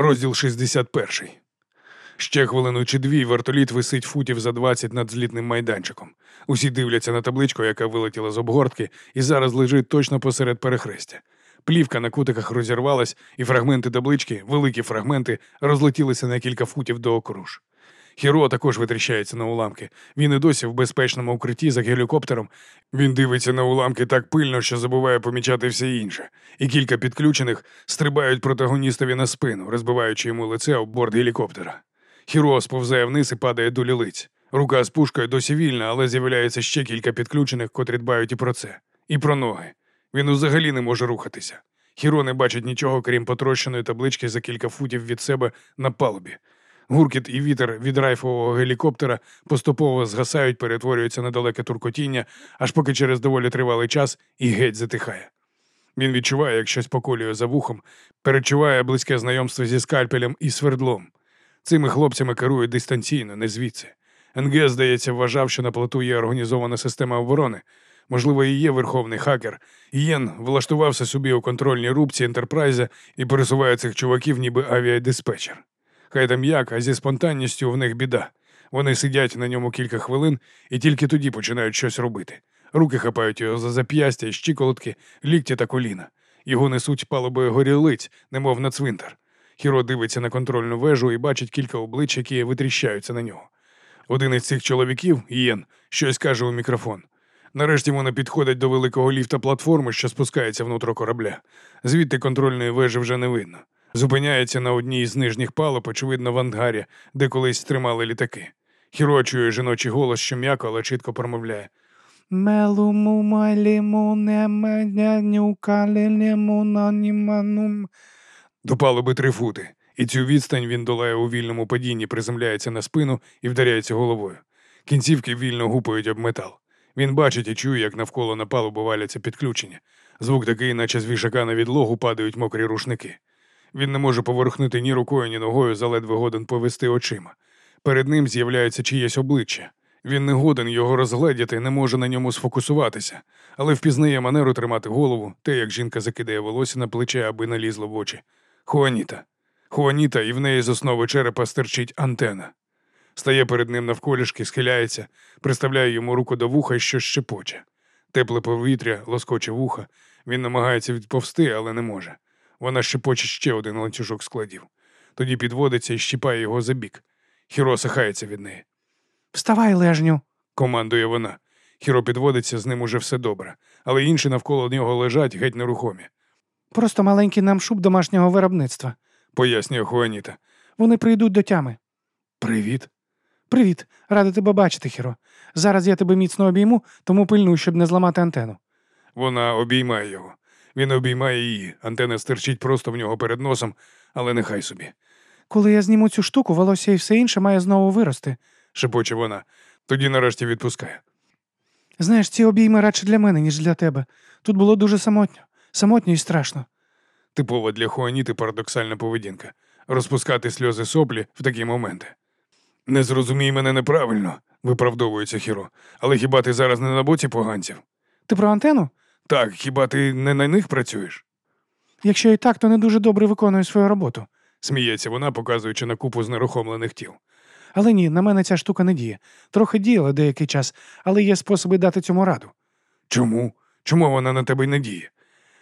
Розділ 61. Ще хвилину чи дві вертоліт висить футів за 20 над злітним майданчиком. Усі дивляться на табличку, яка вилетіла з обгортки, і зараз лежить точно посеред перехрестя. Плівка на кутиках розірвалась, і фрагменти таблички, великі фрагменти, розлетілися на кілька футів до окруж. Хіро також витріщається на уламки. Він і досі в безпечному укритті за гелікоптером. Він дивиться на уламки так пильно, що забуває помічати все інше. І кілька підключених стрибають протагоністові на спину, розбиваючи йому лице об борт гелікоптера. Хіро сповзає вниз і падає до лілиць. Рука з пушкою досі вільна, але з'являється ще кілька підключених, котрі дбають і про це, і про ноги. Він взагалі не може рухатися. Хіро не бачить нічого, крім потрощеної таблички за кілька футів від себе на палубі. Гуркіт і вітер від райфового гелікоптера поступово згасають, перетворюються на далеке туркотіння, аж поки через доволі тривалий час і геть затихає. Він відчуває, як щось поколює за вухом, перечуває близьке знайомство зі скальпелем і свердлом. Цими хлопцями керують дистанційно, не звідси. НГ, здається, вважав, що на плоту є організована система оборони. Можливо, і є верховний хакер. Єн влаштувався собі у контрольній рубці Ентерпрайза і пересуває цих чуваків, ніби авіадиспетчер. Хай там як, а зі спонтанністю в них біда. Вони сидять на ньому кілька хвилин і тільки тоді починають щось робити. Руки хапають його за зап'ястя, щиколотки, лікті та коліна. Його несуть палубою горілиць, немов на цвинтар. Хіро дивиться на контрольну вежу і бачить кілька облич, які витріщаються на нього. Один із цих чоловіків, Єн, щось каже у мікрофон. Нарешті вони підходять до великого ліфта платформи, що спускається внутрі корабля. Звідти контрольної вежі вже не видно. Зупиняється на одній з нижніх палуб, очевидно, в ангарі, де колись тримали літаки. Хіро чує жіночий голос, що м'яко, але чітко промовляє. Мелуму маліму неменянюкаліліму наніманум. До палуби три фути, і цю відстань він долає у вільному падінні, приземляється на спину і вдаряється головою. Кінцівки вільно гупають об метал. Він бачить і чує, як навколо на палубу валяться підключення. Звук такий, наче з вішака на відлогу падають мокрі рушники. Він не може поворухнути ні рукою, ні ногою, заледве годен повести очима. Перед ним з'являється чиєсь обличчя. Він не годен його розгледіти, не може на ньому сфокусуватися, але впізнає манеру тримати голову, те, як жінка закидає волосся на плече, аби налізло в очі. Хуаніта. Хуаніта, і в неї з основи черепа стирчить антена. Стає перед ним навколішки, схиляється, приставляє йому руку до вуха і щось щепоче. Тепле повітря, лоскоче вуха. Він намагається відповсти, але не може. Вона щепоче ще один ланцюжок складів. Тоді підводиться і щіпає його за бік. Хіро сахається від неї. Вставай, лежню. Командує вона. Хіро підводиться, з ним уже все добре, але інші навколо нього лежать геть нерухомі, Просто маленький нам шуб домашнього виробництва. пояснює Хуаніта. Вони прийдуть до тями. Привіт. Привіт, радий тебе бачити, Хіро. Зараз я тебе міцно обійму, тому пильнуй, щоб не зламати антенну. Вона обіймає його. Він обіймає її. Антена стирчить просто в нього перед носом, але нехай собі. Коли я зніму цю штуку, волосся і все інше має знову вирости. шепоче вона. Тоді нарешті відпускає. Знаєш, ці обійми радше для мене, ніж для тебе. Тут було дуже самотньо, самотньо і страшно. Типова для Хуаніти парадоксальна поведінка розпускати сльози соплі в такі моменти. Не зрозумій мене неправильно, виправдовується Хіро. Але хіба ти зараз не на боці поганців? Ти про антенну? Так, хіба ти не на них працюєш? Якщо і так, то не дуже добре виконую свою роботу. сміється вона, показуючи на купу знерухомлених тіл. Але ні, на мене ця штука не діє. Трохи діяла деякий час, але є способи дати цьому раду. Чому? Чому вона на тебе не діє?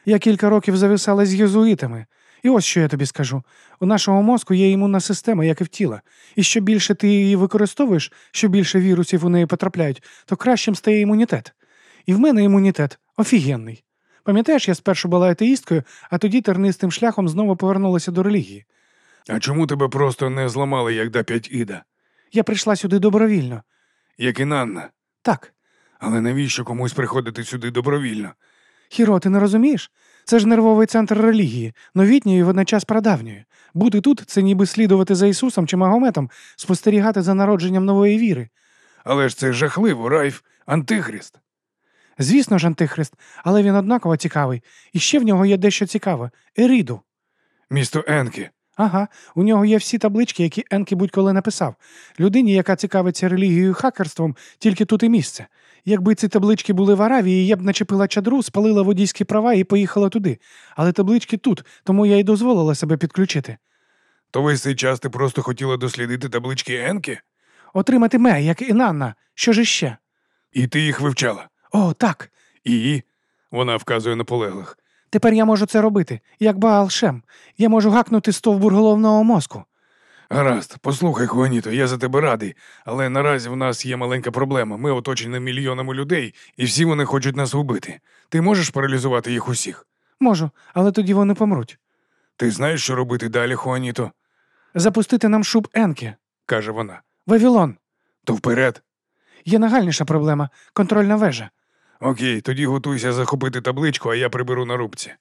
Я кілька років зависала з єзуїтами. І ось що я тобі скажу: у нашого мозку є імунна система, як і в тіла. І що більше ти її використовуєш, що більше вірусів у неї потрапляють, то кращим стає імунітет. І в мене імунітет офігенний. Пам'ятаєш, я спершу була атеїсткою, а тоді тернистим шляхом знову повернулася до релігії. А чому тебе просто не зламали, як да п'ять іда? Я прийшла сюди добровільно. Як і Нанна. Так, Але навіщо комусь приходити сюди добровільно? Хіро, ти не розумієш? Це ж нервовий центр релігії, новітньої і водночас прадавньої. Бути тут це ніби слідувати за Ісусом чи Магометом, спостерігати за народженням нової віри. Але ж це жахливо, Райф, антихрист. Звісно ж, антихрист, але він однаково цікавий. І ще в нього є дещо цікаве Еріду. Місто Енкі. Ага, у нього є всі таблички, які Енкі будь-коли написав. Людині, яка цікавиться релігією і хакерством, тільки тут і місце. Якби ці таблички були в Аравії, я б начепила чадру, спалила водійські права і поїхала туди. Але таблички тут, тому я й дозволила себе підключити. То весь цей час ти просто хотіла дослідити таблички Енки? Отримати ме, як і Нанна. Що ж іще? І ти їх вивчала. О, так. І вона вказує на полеглих. Тепер я можу це робити, як Баал Шем. Я можу гакнути стовбур головного мозку. Гаразд, послухай, Хуаніто, я за тебе радий, але наразі в нас є маленька проблема. Ми оточені мільйонами людей, і всі вони хочуть нас вбити. Ти можеш паралізувати їх усіх? Можу, але тоді вони помруть. Ти знаєш, що робити далі, Хуаніто? Запустити нам шуб Енкі. каже вона. Вавілон. То вперед. Є нагальніша проблема контрольна вежа. Окей, тоді готуйся захопити табличку, а я приберу на рубці.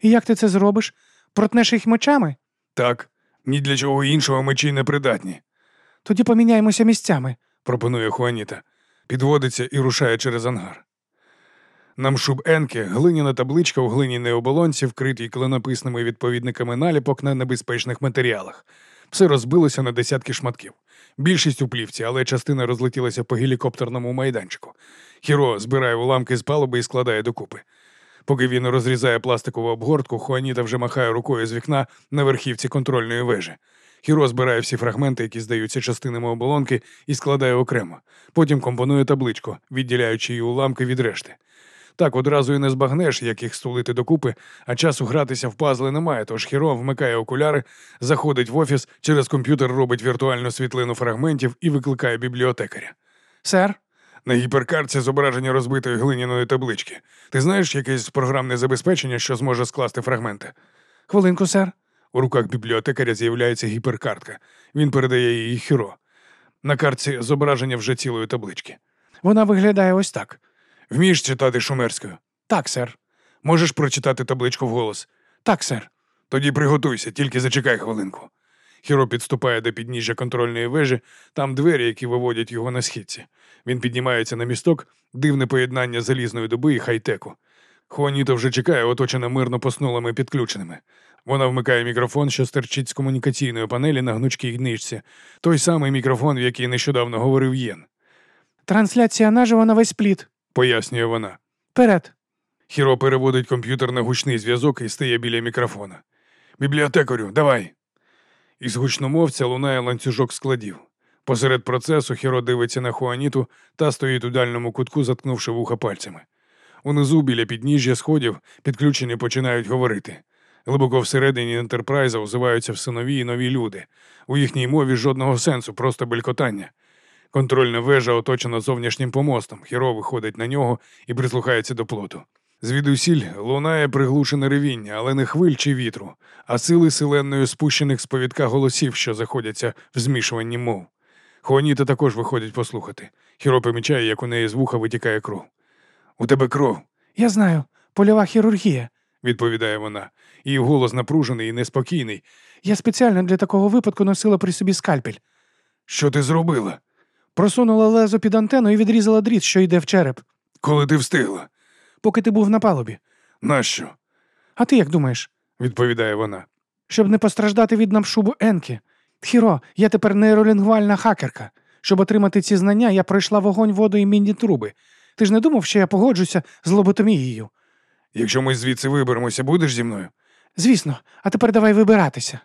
І як ти це зробиш? Протнеш їх мечами? Так, ні для чого іншого мечі не придатні, Тоді поміняємося місцями. пропонує Хуаніта. Підводиться і рушає через ангар. Намшуб Енке, глиняна табличка у глиняній оболонці, вкритій клинописними відповідниками наліпок на небезпечних матеріалах. Все розбилося на десятки шматків. Більшість у плівці, але частина розлетілася по гелікоптерному майданчику. Хіро збирає уламки з палуби і складає докупи. Поки він розрізає пластикову обгортку, Хуаніта вже махає рукою з вікна на верхівці контрольної вежі. Хіро збирає всі фрагменти, які здаються частинами оболонки, і складає окремо. Потім компонує табличку, відділяючи її уламки від решти. Так одразу і не збагнеш, як їх стулити докупи, а часу гратися в пазли немає, тож Хіро вмикає окуляри, заходить в офіс, через комп'ютер робить віртуальну світлину фрагментів і викликає бібліотекаря. Сер, На гіперкартці зображення розбитої глиняної таблички. Ти знаєш якесь програмне забезпечення, що зможе скласти фрагменти? хвилинку, сер. У руках бібліотекаря з'являється гіперкартка. Він передає її Хіро. На картці зображення вже цілої таблички. Вона виглядає ось так. Вмієш читати шумерською? Так, сер. Можеш прочитати табличку вголос? Так, сер. Тоді приготуйся, тільки зачекай хвилинку. Хіро підступає до підніжжя контрольної вежі, там двері, які виводять його на східці. Він піднімається на місток, дивне поєднання залізної доби і хай-теку. Хуаніто вже чекає, оточена мирно поснулими підключеними. Вона вмикає мікрофон, що стерчить з комунікаційної панелі на гнучкій книжці. Той самий мікрофон, в який нещодавно говорив Єн, Трансляція наживо на весь пліт. Пояснює вона. Вперед. Хіро переводить комп'ютер на гучний зв'язок і стає біля мікрофона. Бібліотекарю, давай. Із гучномовця лунає ланцюжок складів. Посеред процесу Хіро дивиться на Хуаніту та та стоїть у дальньому кутку, заткнувши вуха пальцями. Унизу біля підніжжя сходів підключені починають говорити. Глибоко всередині Ентерпрайза озиваються все нові і нові люди. У їхній мові жодного сенсу, просто белькотання. Контрольна вежа оточена зовнішнім помостом. Хіро виходить на нього і прислухається до плоту. Звідусіль лунає приглушене ревіння, але не хвиль чи вітру, а сили селенної спущених з повідка голосів, що заходяться в змішуванні мов. Хуаніта також виходять послухати. Хіро помічає, як у неї з вуха витікає кров. У тебе кров, Я знаю. Польова хірургія. відповідає вона. Її голос напружений і неспокійний. Я спеціально для такого випадку носила при собі скальпель. Що ти зробила? Просунула лезо під антенну і відрізала дріт, що йде в череп, Коли ти встигла? поки ти був на палубі. Нащо? А ти як думаєш? відповідає вона. Щоб не постраждати від намшубу Енкі. Хіро, я тепер нейролінгвальна хакерка. Щоб отримати ці знання, я пройшла вогонь, воду і мінні труби. Ти ж не думав, що я погоджуся з лоботомією? Якщо ми звідси виберемося, будеш зі мною? Звісно, а тепер давай вибиратися.